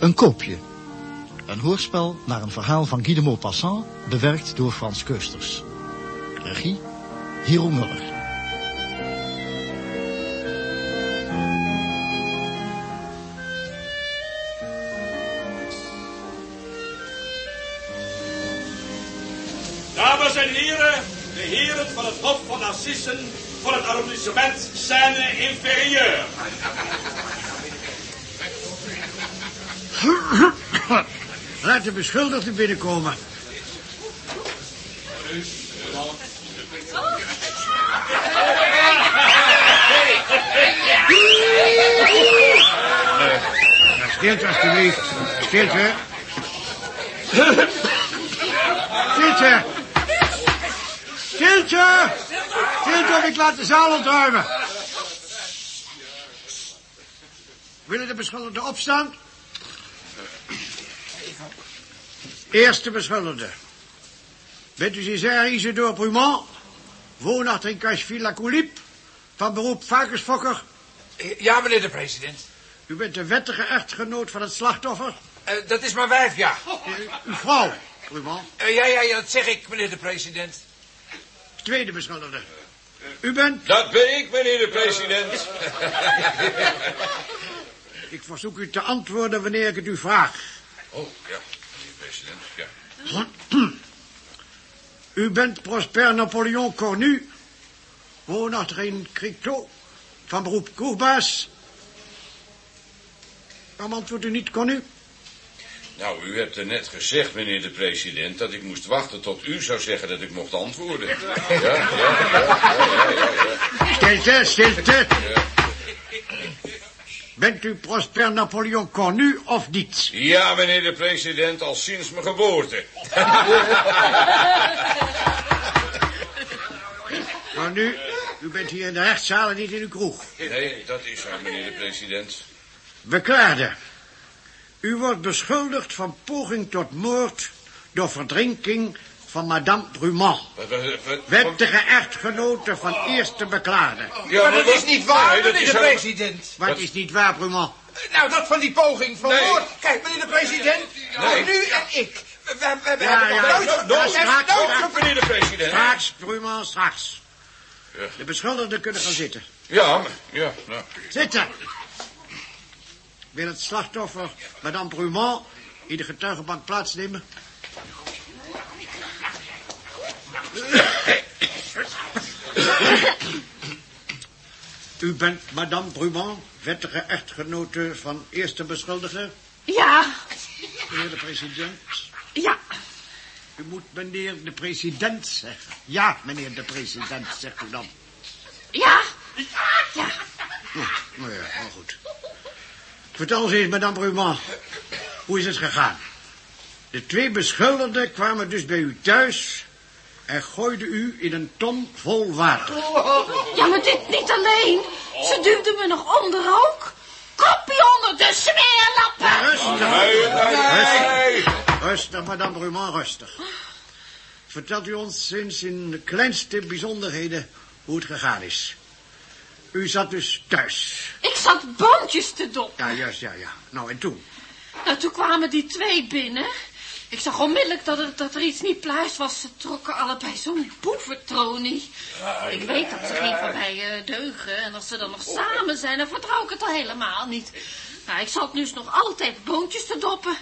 Een koopje. Een hoorspel naar een verhaal van Guy de Maupassant, bewerkt door Frans Keusters. Regie, Hero Muller. Dames en heren, de heren van het Hof van Assissen van het arrondissement Seine Inferieur. Laat de beschuldigde binnenkomen. Stilte, alstublieft. Stilte. Stilte. Stilte. Stilte of ik laat de zaal ontruimen. Willen de beschuldigden opstaan? Eerste beschuldigde. Bent u Césaire Isidore Brumont, woonachtig in Cacheville la Coulip, van beroep varkensfokker? Ja, meneer de president. U bent de wettige echtgenoot van het slachtoffer? Uh, dat is mijn wijf, ja. Uh, uw vrouw, Brumont? Uh, ja, ja, ja, dat zeg ik, meneer de president. Tweede beschuldigde. U bent... Dat ben ik, meneer de president. ik verzoek u te antwoorden wanneer ik het u vraag. Oh, ja, president, ja. U bent Prosper Napoleon Cornu, woonachtig in Cricto, van beroep kroegbaas. Waarom antwoordt u niet Cornu? Nou, u hebt er net gezegd, meneer de president, dat ik moest wachten tot u zou zeggen dat ik mocht antwoorden. Ja, ja, ja, ja, ja, ja. Stilte, stilte. Bent u Prosper Napoleon Cornu of niet? Ja, meneer de president, al sinds mijn geboorte. Cornu, u bent hier in de rechtszaal en niet in uw kroeg. Nee, dat is zo, meneer de president. Beklaarde. U wordt beschuldigd van poging tot moord door verdrinking van madame Brumont. Wettige echtgenote van eerste beklaarde. Ja, maar, dat is niet waar, nee, meneer de president. Wat is niet waar, Brumont? Nou, dat van die poging van moord. Kijk, meneer de president, nee. nu en ik. We, hebben ja, nooit... ja, nooit, straks, nooit, straks, meneer de president. Straks, Brumont, straks. Ja. De beschuldigden kunnen gaan zitten. Ja, ja, nou. Zitten. Wil het slachtoffer, madame Brumont, in de getuigenbank plaatsnemen? U bent madame Brumont, wettige echtgenote van eerste beschuldiger? Ja. Meneer de president? Ja. U moet meneer de president zeggen. Ja, meneer de president, zegt u dan. Ja. Ja. Oh, nou ja, nou goed. Vertel eens eens, madame Brumont. Hoe is het gegaan? De twee beschuldigden kwamen dus bij u thuis... en gooiden u in een ton vol water. Ja, maar dit niet alleen. Ze duwden me nog onder ook. Koppie onder de smeerlappen. Ja, rustig. Nee, Rustig. Rustig, madame Brumont, rustig. Vertelt u ons sinds in de kleinste bijzonderheden hoe het gegaan is. U zat dus thuis. Ik zat boontjes te doppen. Ja, juist, ja, ja. Nou, en toen? Nou, toen kwamen die twee binnen. Ik zag onmiddellijk dat er, dat er iets niet pluis was. Ze trokken allebei zo'n boeventronie. Ik weet dat ze geen van mij uh, deugen. En als ze dan nog samen zijn, dan vertrouw ik het al helemaal niet. Nou, ik zat nu nog altijd boontjes te doppen.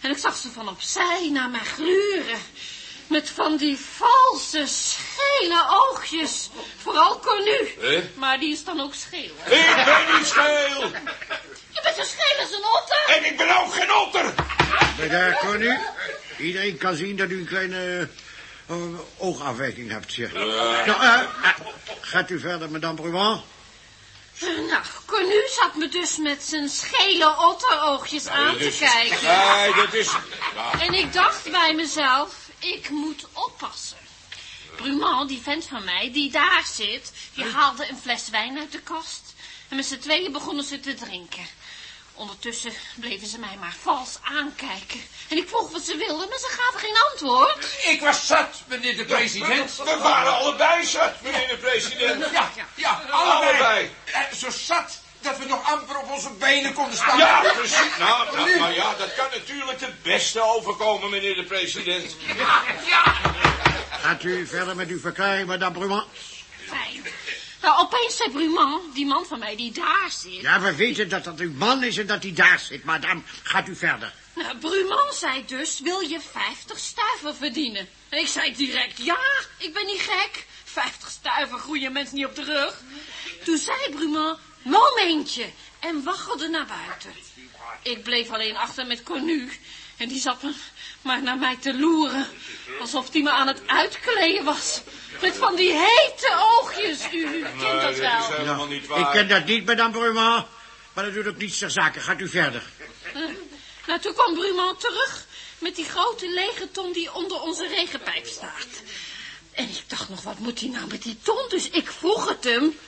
En ik zag ze van opzij naar mij gluren. Met van die valse, schele oogjes. Vooral Cornu. Eh? Maar die is dan ook scheel. Ik ben niet scheel. Je bent zo scheel als een otter. En ik ben ook geen otter. Bedaar, Connu. Iedereen kan zien dat u een kleine uh, oogafwijking hebt, zeg. Uh. Nou, uh, gaat u verder, madame Brumont? Nou, Cornu zat me dus met zijn schele otteroogjes aan te kijken. Nee, dat is... En ik dacht bij mezelf, ik moet oppassen. Brumont, die vent van mij, die daar zit, die haalde een fles wijn uit de kast. En met z'n tweeën begonnen ze te drinken. Ondertussen bleven ze mij maar vals aankijken. En ik vroeg wat ze wilden, maar ze gaven geen antwoord. Ik was zat, meneer de president. We waren allebei zat, meneer de president. Ja, ja, allebei. Allebei. Eh, Zo zat dat we nog amper op onze benen konden staan. Ja, precies. Nou, nou, nou ja, dat kan natuurlijk het beste overkomen, meneer de president. Gaat u verder met uw verklaring, madame Brumant? Fijn. Nou, opeens zei Bruman, die man van mij die daar zit. Ja, we weten dat dat uw man is en dat hij daar zit, madame. Gaat u verder. Nou, Bruman zei dus, wil je 50 stuiver verdienen? En ik zei direct, ja, ik ben niet gek. 50 stuiver groeien mensen niet op de rug. Toen zei Bruman, momentje, en waggelde naar buiten. Ik bleef alleen achter met Cornu. En die zat maar naar mij te loeren. Alsof die me aan het uitkleden was. Met van die hete oogjes. U, u kent Nee, dat wel. is helemaal niet waar. Ik ken dat niet, madame Brumant. Maar dat doet ook niets ter zake. Gaat u verder. Nou, toen kwam Bruman terug met die grote lege ton die onder onze regenpijp staat. En ik dacht nog, wat moet hij nou met die ton? Dus ik vroeg het hem.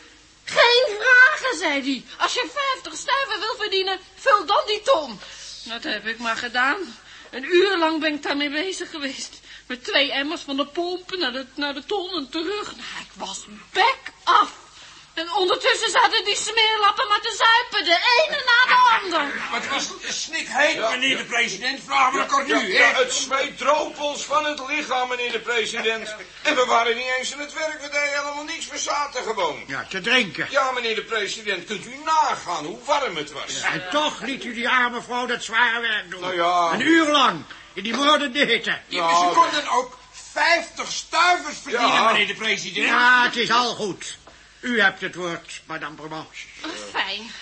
Geen vragen, zei hij. Als je 50 stuiver wil verdienen, vul dan die ton. Dat heb ik maar gedaan. Een uur lang ben ik daarmee bezig geweest. Met twee emmers van de pomp naar de, naar de ton en terug. Nou, ik was bek af. En ondertussen zaten die smeerlappen maar te zuipen, de ene na de ander. Maar het was snikheet, meneer de president. Vragen we elkaar nu, Ja, hè? het zweet droop ons van het lichaam, meneer de president. En we waren niet eens aan het werk, we deden helemaal niets, we zaten gewoon. Ja, te drinken. Ja, meneer de president, kunt u nagaan hoe warm het was? En toch liet u die arme vrouw dat zware werk doen. Nou ja. Een uur lang. In die moordende hitte. Ja, Ze konden ook 50 stuivers verdienen, Ja. meneer de president. Ja, het is al goed. U hebt het woord, madame Brumant. Oh, Fijn.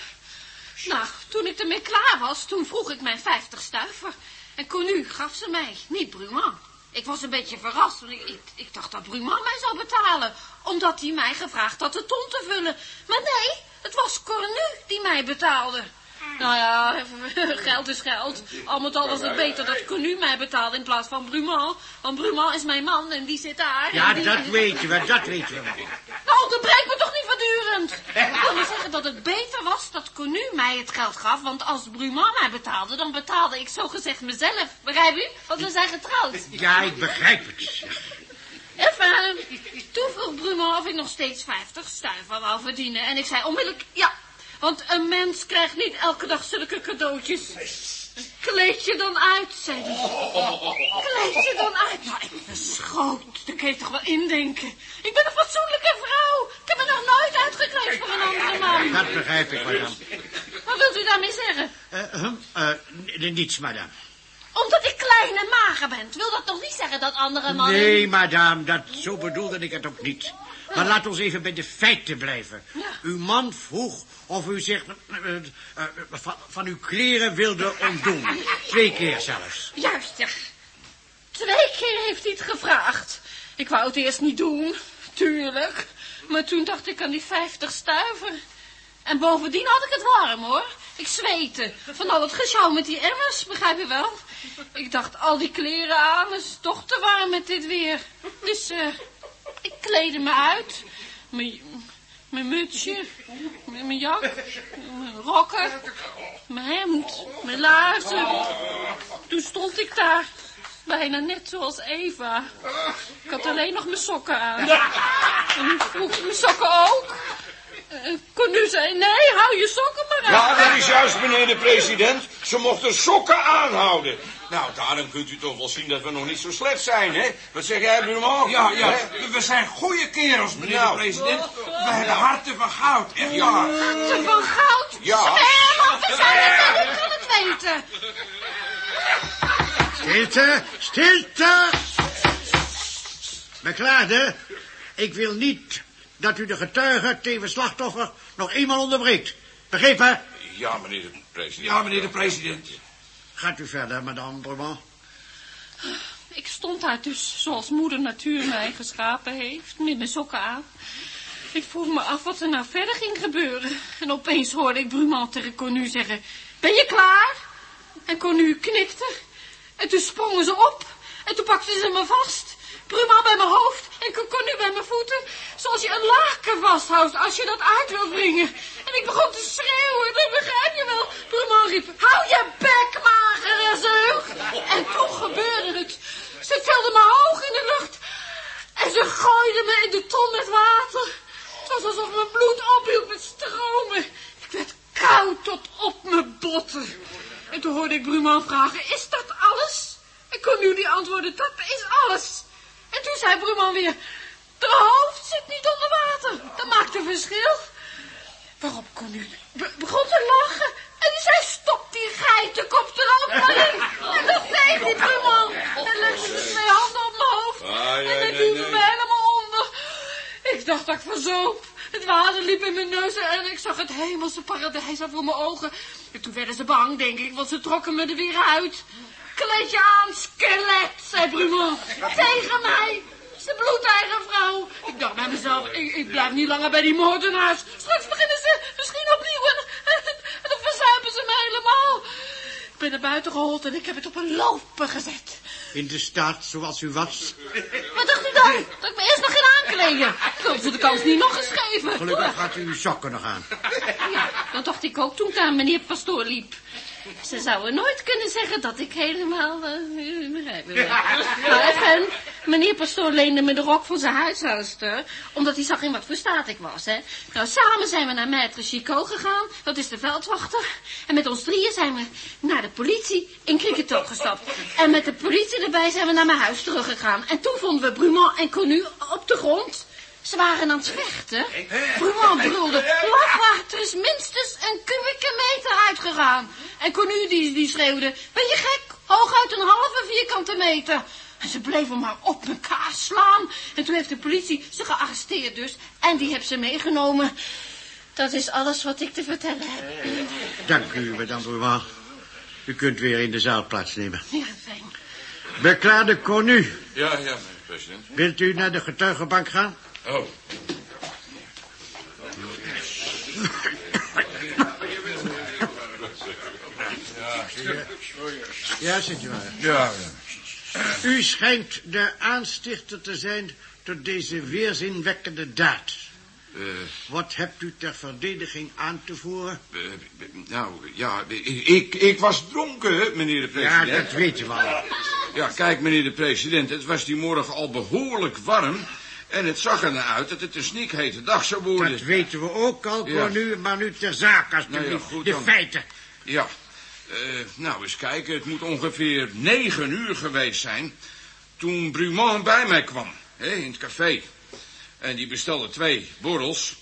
Nou, toen ik ermee klaar was, toen vroeg ik mijn 50 stuiver. En Conu gaf ze mij, niet Bruman. Ik was een beetje verrast, want ik, ik, ik dacht dat Bruman mij zou betalen. Omdat hij mij gevraagd had de ton te vullen. Maar nee, het was Cornu die mij betaalde. Nou ja, geld is geld. Al met al was het beter dat Cornu mij betaalde in plaats van Bruman. Want Bruman is mijn man en die zit daar. Ja, die- dat weten we, dat weten we. nou, onderbreek me toch niet voortdurend. Ik wilde zeggen dat het beter was dat Conu mij het geld gaf. Want als Bruman mij betaalde, dan betaalde ik zogezegd mezelf. Begrijp u? Want we zijn getrouwd. Ja, ik begrijp het. Enfin, toen vroeg Bruman of ik nog steeds 50 stuiver wou verdienen. En ik zei onmiddellijk ja. Want een mens krijgt niet elke dag zulke cadeautjes. Kleed je dan uit, zei hij. Kleed je dan uit. Nou, ik verschoot. Daar kun je toch wel indenken. Ik ben een fatsoenlijke vrouw. Ik heb me nog nooit uitgekleed voor een andere man. Dat begrijp ik, madame. Wat wilt u daarmee zeggen? N- niets, madame. Omdat ik klein en mager ben. Wil dat toch niet zeggen dat andere mannen... Nee, madame, dat, zo bedoelde ik het ook niet. Maar laat ons even bij de feiten blijven. Ja. Uw man vroeg of u zich eh, eh, eh, van, uw kleren wilde ontdoen. Twee keer zelfs. Juist, ja. Twee keer heeft hij het gevraagd. Ik wou het eerst niet doen, tuurlijk. Maar toen dacht ik aan die vijftig stuiver. En bovendien had ik het warm, hoor. Ik zweette. Van al het gesjouw met die emmers, begrijp je wel? Ik dacht, al die kleren aan, is toch te warm met dit weer. Dus, ik kleedde me uit. Mijn, mijn mutsje, mijn, jak, mijn rokken, mijn hemd, mijn laarzen. Toen stond ik daar, bijna net zoals Eva. Ik had alleen nog mijn sokken aan. En toen vroeg mijn sokken ook. En Cornu zei, nee, hou je sokken maar aan. Ja, dat is juist, meneer de president. Ze mochten sokken aanhouden. Nou, daarom kunt u toch wel zien dat we nog niet zo slecht zijn, hè? Wat zeg jij, Bruno? Ja, ja, Hè? we zijn goede kerels, meneer Nou. de president. We hebben harten van goud, echt waar. Te van goud. Ja. Scherm, we zijn het en ik kan het weten. Stilte, stilte! Beklaagde, ik wil niet dat u de getuige, tevens slachtoffer, nog eenmaal onderbreekt. Begrepen? Ja, meneer de president. Ja, meneer de president. Gaat u verder, madame Brumant. Ik stond daar dus zoals moeder natuur mij geschapen heeft, met mijn sokken aan. Ik vroeg me af wat er nou verder ging gebeuren. En opeens hoorde ik Bruman tegen Cornu zeggen, ben je klaar? En Cornu knikte. En toen sprongen ze op. En toen pakten ze me vast. Bruman bij mijn hoofd en Cornu bij mijn voeten. Zoals je een laken vasthoudt als je dat uit wilt brengen. En ik begon te schreeuwen, dat begrijp je wel. Bruman riep, hou je bek, magere zeug. En toen gebeurde het. Ze tilden me hoog in de lucht. En ze gooiden me in de ton met water. Het was alsof mijn bloed ophield met stromen. Ik werd ik vragen, is dat alles? En kon die antwoorden, dat is alles. En toen zei Bruman weer, de hoofd zit niet onder water. Dat maakt een verschil. Waarop kon u begon te lachen. En die zei, stop die geitenkop er ook maar in. En dat deed die Bruman. En legde de twee handen op mijn hoofd. Ah, en dan duwde me helemaal onder. Ik dacht dat ik verzoop. Het water liep in mijn neus en ik zag het hemelse paradijs voor mijn ogen. En toen werden ze bang, denk ik, want ze trokken me er weer uit. Kleed je aan, skelet, zei Bruno. Tegen mij. Ze bloedeigen vrouw. Ik dacht bij mezelf, ik, ik, blijf niet langer bij die moordenaars. Straks beginnen ze misschien opnieuw en, en, dan verzuipen ze me helemaal. Ik ben naar buiten gehold en ik heb het op een lopen gezet. In de staat zoals u was. Wat dacht u dan? Dat ik me eerst aankleden. Ik ze de kans niet nog eens geven. Gelukkig gaat u uw sokken nog aan. Ja, dat dacht ik ook toen ik aan meneer Pastoor liep. Ze zouden nooit kunnen zeggen dat ik helemaal... Uh, begrijp en meneer Pastoor leende me de rok van zijn huishoudster... omdat hij zag in wat voor staat ik was, hè. Nou, samen zijn we naar Maître Chicot gegaan. Dat is de veldwachter. En met ons drieën zijn we naar de politie in Criquetot gestapt. En met de politie erbij zijn we naar mijn huis teruggegaan. En toen vonden we Brumont en Connu op de grond... Ze waren aan het vechten. Bruant brulde, er is minstens een kubieke meter uitgegaan. En Cornu die, die schreeuwde, ben je gek? Hooguit een halve vierkante meter. En ze bleven maar op elkaar slaan. En toen heeft de politie ze gearresteerd dus. En die heeft ze meegenomen. Dat is alles wat ik te vertellen heb. Dank u, madame Bruant. U kunt weer in de zaal plaatsnemen. Ja, fijn. Beklaarde Cornu. Ja, ja, president. Wilt u naar de getuigenbank gaan? Oh. Ja, zit u maar. Ja, U schijnt de aanstichter te zijn tot deze weerzinwekkende daad. Uh, Wat hebt u ter verdediging aan te voeren? Uh, nou, ja, ik, ik was dronken, meneer de president. Ja, dat weten we al. Ja, kijk, meneer de president, het was die morgen al behoorlijk warm... En het zag er naar uit dat het een sniekhete dag zou worden. Dat weten we ook al, ja. nu, maar nu ter zake, alsjeblieft. Nou ja, goed, de dan. feiten. Ja, uh, nou eens kijken, het moet ongeveer negen uur geweest zijn... toen Brumont bij mij kwam, hè, in het café. En die bestelde twee borrels.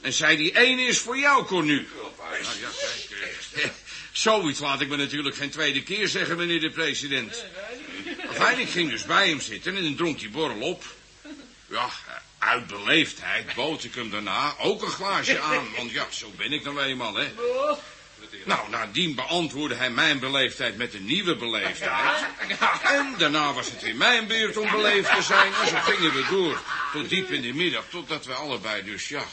En zei die ene is voor jou, Cornu. Nou ja, kijk, uh, zoiets laat ik me natuurlijk geen tweede keer zeggen, meneer de president. Enfin, ik ging dus bij hem zitten en dan dronk die borrel op... Ja, uit beleefdheid bood ik hem daarna ook een glaasje aan. Want ja, zo ben ik nou eenmaal, hè. Nou, nadien beantwoordde hij mijn beleefdheid met een nieuwe beleefdheid. En daarna was het weer mijn beurt om beleefd te zijn. En zo gingen we door tot diep in de middag. Totdat we allebei dus, ja,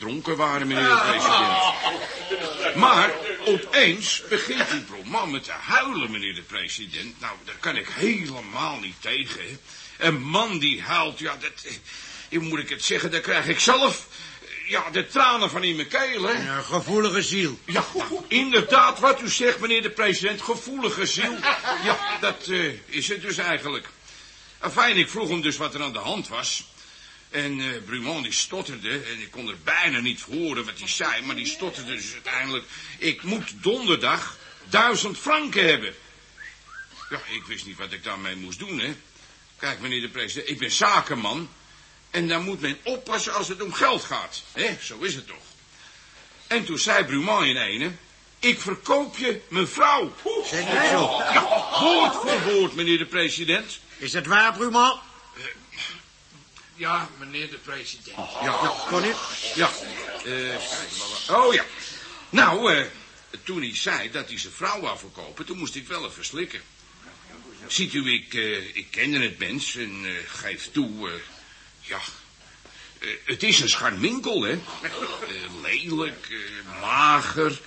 dronken waren, meneer de president. Maar opeens begint die broman met te huilen, meneer de president. Nou, daar kan ik helemaal niet tegen. Een man die huilt, ja, dat... Hoe moet ik het zeggen, daar krijg ik zelf... Ja, de tranen van in mijn keel, hè. Ja, gevoelige ziel. Ja, inderdaad, wat u zegt, meneer de president, gevoelige ziel. Ja, dat uh, is het dus eigenlijk. Fijn, ik vroeg hem dus wat er aan de hand was. En uh, Brumont die stotterde, en ik kon er bijna niet horen wat hij zei, maar die stotterde dus uiteindelijk... Ik moet donderdag duizend franken hebben. Ja, ik wist niet wat ik daarmee moest doen, hè. Kijk, meneer de president, ik ben zakenman. En daar moet men oppassen als het om geld gaat. hè? Zo is het toch. En toen zei Brumont in ene... Ik verkoop je mijn vrouw. Zeg het zo. Ja, woord voor woord, meneer de president. Is dat waar, Brumont? Ja, meneer de president. Ja, ja kon u? Ja. Uh, oh ja. Nou, uh, toen hij zei dat hij zijn vrouw wou verkopen... toen moest ik wel even slikken. Ziet u, ik, uh, ik kende het mens en uh, geef toe, uh, ja, het is een scharminkel, hè. lelijk, mager,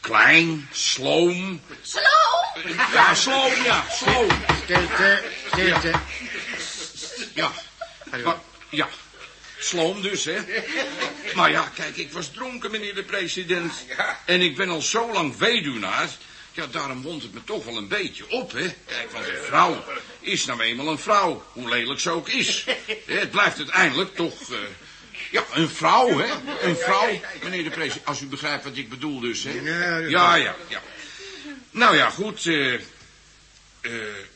klein, sloom. Sloom? ja, sloom, ja, sloom. Stilte, stilte. Ja, maar, ja, sloom dus, hè. Maar ja, kijk, ik was dronken, meneer de president. En ik ben al zo lang weduwnaar... Ja, daarom wond het me toch wel een beetje op, hè. Kijk, want een vrouw is nou eenmaal een vrouw, hoe lelijk ze ook is. Het blijft uiteindelijk toch... Uh, ja, een vrouw, hè. Een vrouw, meneer de president, als u begrijpt wat ik bedoel dus, hè. Ja, ja, ja. Nou ja, goed. eh, eh,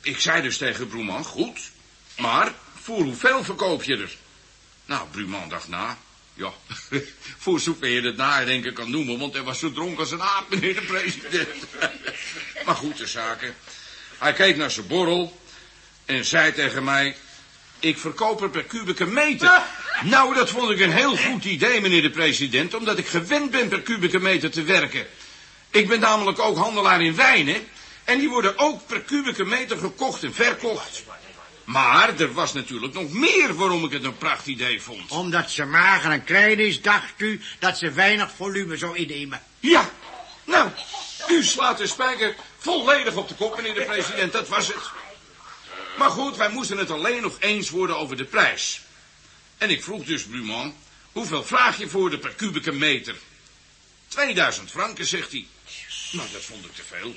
ik zei dus tegen Broeman, goed. Maar voor hoeveel verkoop je er? Nou, Bruman dacht na. Ja, voor zover je het nadenken kan noemen, want hij was zo dronken als een aap, meneer de president. maar goed, de zaken. Hij keek naar zijn borrel en zei tegen mij... Ik verkoop er per kubieke meter. Nou, dat vond ik een heel goed idee, meneer de president... omdat ik gewend ben per kubieke meter te werken. Ik ben namelijk ook handelaar in wijnen... en die worden ook per kubieke meter gekocht en verkocht. Maar er was natuurlijk nog meer waarom ik het een pracht idee vond. Omdat ze mager en klein is, dacht u dat ze weinig volume zou innemen. Ja, nou, u slaat de spijker volledig op de kop, meneer de president, dat was het. Maar goed, wij moesten het alleen nog eens worden over de prijs. En ik vroeg dus Bruman, hoeveel vraag je voor de per kubieke meter? 2000 franken, zegt hij. Nou, dat vond ik te veel.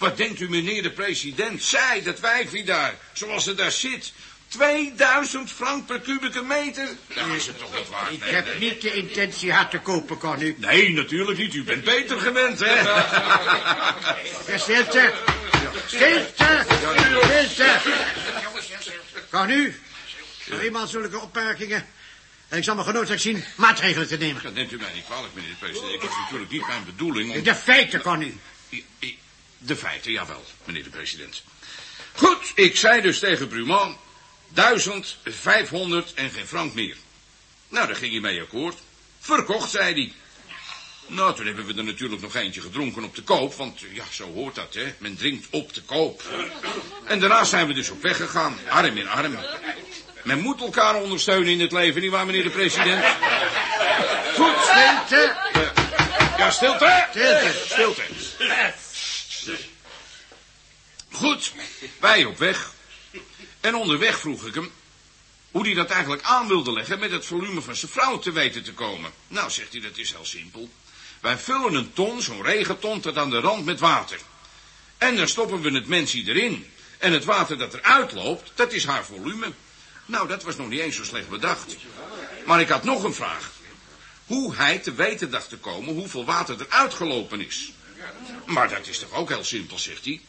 Wat denkt u, meneer de president? Zij, dat wijfje daar, zoals ze daar zit. 2000 frank per kubieke meter? Dat is het toch niet waard? Ik Nee, heb nee. niet de intentie haar te kopen, kan u. Nee, natuurlijk niet. U bent beter gewend, hè? Ja, Stilte. Stilte. Stilte. Kan u? Nog eenmaal zulke opmerkingen. En ik zal me genoodzaakt zien maatregelen te nemen. Dat neemt u mij niet kwalijk, meneer de president. Ik was natuurlijk niet mijn bedoeling om... De feiten kan u. De feiten, jawel, meneer de president. Goed, ik zei dus tegen Bruman... Duizend, vijfhonderd en geen frank meer. Nou, daar ging hij mee akkoord. Verkocht, zei hij. Nou, toen hebben we er natuurlijk nog eentje gedronken op de koop, want ja, zo hoort dat, hè. Men drinkt op de koop. En daarna zijn we dus op weg gegaan, arm in arm. Men moet elkaar ondersteunen in het leven, nietwaar, meneer de president? Goed, Stilte. ja, stilte! Stilte. Stilte. Goed, wij op weg. En onderweg vroeg ik hem hoe hij dat eigenlijk aan wilde leggen met het volume van zijn vrouw te weten te komen. Nou, zegt hij, dat is heel simpel. Wij vullen een ton, zo'n regenton, tot aan de rand met water. En dan stoppen we het mensie erin. En het water dat eruit loopt, dat is haar volume. Nou, dat was nog niet eens zo slecht bedacht. Maar ik had nog een vraag. Hoe hij te weten dacht te komen hoeveel water er uitgelopen is. Maar dat is toch ook heel simpel, zegt hij.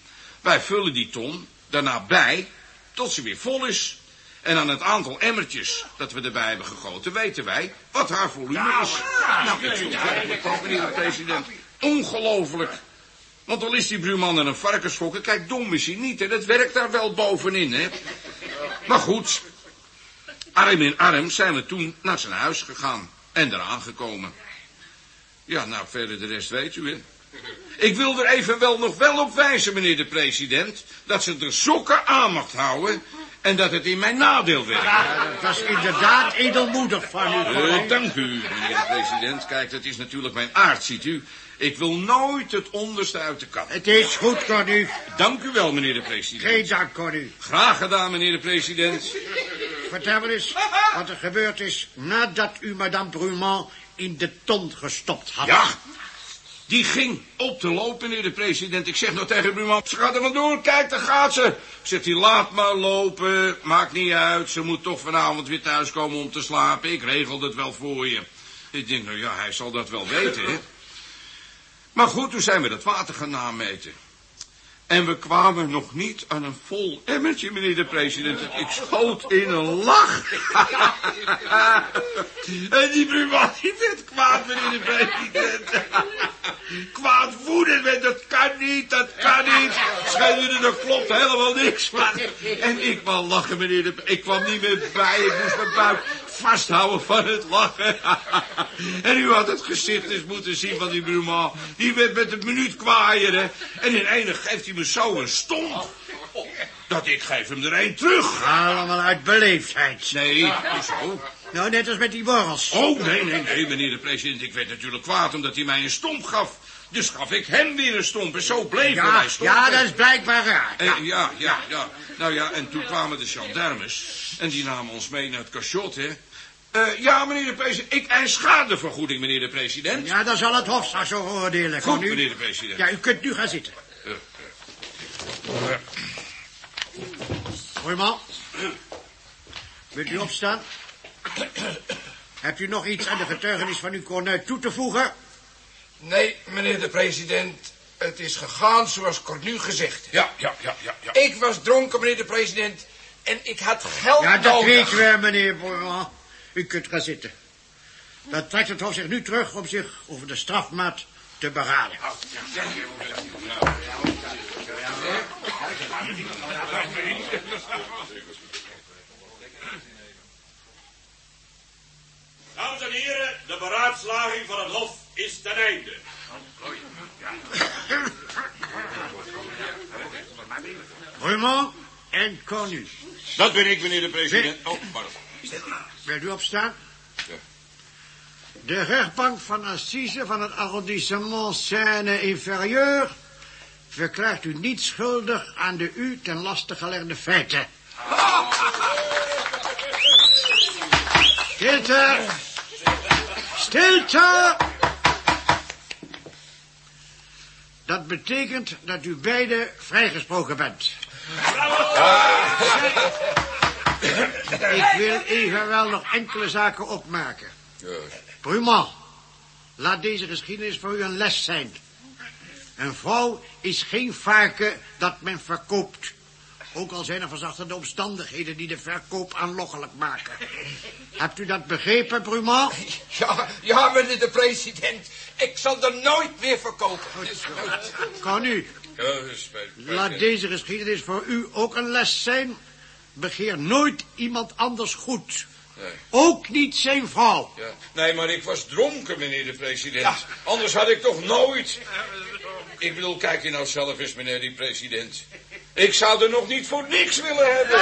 Wij vullen die ton daarna bij tot ze weer vol is. En aan het aantal emmertjes dat we erbij hebben gegoten, weten wij wat haar volume is. Nou, is ongelooflijk, toch, meneer de president. Ongelooflijk. Want al is die Bruman en een varkensfokker, kijk, dom is hij niet, en dat werkt daar wel bovenin, hè. Maar goed, arm in arm zijn we toen naar zijn huis gegaan en eraan gekomen. Ja, nou, verder de rest weet u, hè. Ik wil er evenwel nog wel op wijzen, meneer de president, dat ze er sokken aan mag houden en dat het in mijn nadeel werkt. Dat was inderdaad edelmoedig van u. Eh, dank u, meneer de president. Kijk, dat is natuurlijk mijn aard, ziet u. Ik wil nooit het onderste uit de kan. Het is goed, u. Dank u wel, meneer de president. Geen dank, u. Graag gedaan, meneer de president. Vertel me eens wat er gebeurd is nadat u madame Brumant in de ton gestopt had. Ja, die ging op te lopen, meneer de president. Ik zeg nog tegen Bruman, ze gaat er vandoor, kijk, daar gaat ze. Zegt hij, laat maar lopen, maakt niet uit. Ze moet toch vanavond weer thuiskomen om te slapen. Ik regel het wel voor je. Ik denk, nou ja, hij zal dat wel weten, hè. Maar goed, toen zijn we dat water gaan nameten. En we kwamen nog niet aan een vol emmertje, meneer de president. Ik schoot in een lach. en die die werd kwaad, meneer de president. kwaad woedend, werd, dat kan niet, dat kan niet. Schijnen er klopt helemaal niks van. En ik wou lachen, meneer de Ik kwam niet meer bij, ik moest mijn buik vasthouden van het lachen. en u had het gezicht eens moeten zien van die Bruman. Die werd met een minuut kwaaier, hè. En in enig geeft hij me zo een stomp. Dat ik geef hem er een terug. Allemaal uit beleefdheid. Nee, hoezo? Nou, net als met die borrels. Oh, nee, nee, nee, meneer de president. Ik werd natuurlijk kwaad omdat hij mij een stomp gaf. Dus gaf ik hem weer een stomp. Zo bleven Ja, wij stompen. ja, dat is blijkbaar raar. Eh, ja, ja, ja. Nou ja, en toen kwamen de gendarmes. En die namen ons mee naar het cachot, hè. Eh, ja, meneer de president. Ik eis schadevergoeding, meneer de president. Ja, dan zal het Hof straks zo oordelen. Goed, u? meneer de president. Ja, u kunt nu gaan zitten. Brumant. Wilt u opstaan? Hebt u nog iets aan de getuigenis van uw cornuit toe te voegen? Nee, meneer de president. Het is gegaan zoals Cornu gezegd heeft. Ja, ja, ja, ja, ja. Ik was dronken, meneer de president. En ik had geld Ja, dat nodig. weten we, meneer Bourland. U kunt gaan zitten. Dan trekt het Hof zich nu terug om zich over de strafmaat te beraden. Dames en heren, de beraadslaging van het Hof is ten einde. Brumont en Cornu. Dat ben ik, meneer de president. Oh, pardon. Wilt u opstaan? Ja. De rechtbank van Assise van het arrondissement Seine-Inferieur... verklaart u niet schuldig aan de u ten laste gelegde feiten. Stilte! Stilte! Dat betekent dat u beide vrijgesproken bent. Ik wil evenwel nog enkele zaken opmaken. Brumant, laat deze geschiedenis voor u een les zijn. Een vrouw is geen varken dat men verkoopt. Ook al zijn er verzachtende omstandigheden die de verkoop aanlokkelijk maken. Hebt u dat begrepen, Brumant? Ja, ja, meneer de president. Ik zal er nooit meer verkopen. Kan u. Ja, Laat deze geschiedenis voor u ook een les zijn. Begeer nooit iemand anders goed. Nee. Ook niet zijn vrouw. Ja. Nee, maar ik was dronken, meneer de president. Anders had ik toch nooit... Ik bedoel, kijk je nou zelf eens, meneer die president. Ik zou er nog niet voor niks willen hebben.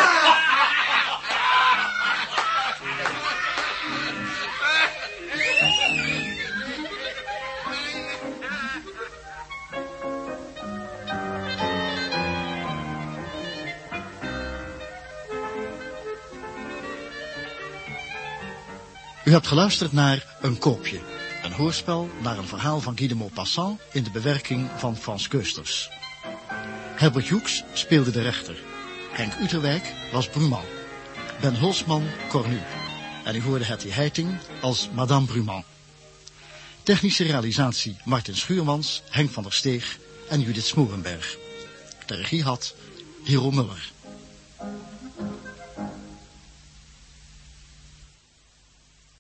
U hebt geluisterd naar Een Koopje. Een hoorspel naar een verhaal van Guy de Maupassant in de bewerking van Frans Keusters. Herbert Hoeks speelde de rechter. Henk Uterwijk was Brumant. Ben Hulsman Cornu. En u hoorde Hetty Heiting als Madame Brumant. Technische realisatie Martin Schuurmans, Henk van der Steeg en Judith Smoerenberg. De regie had Hero Muller.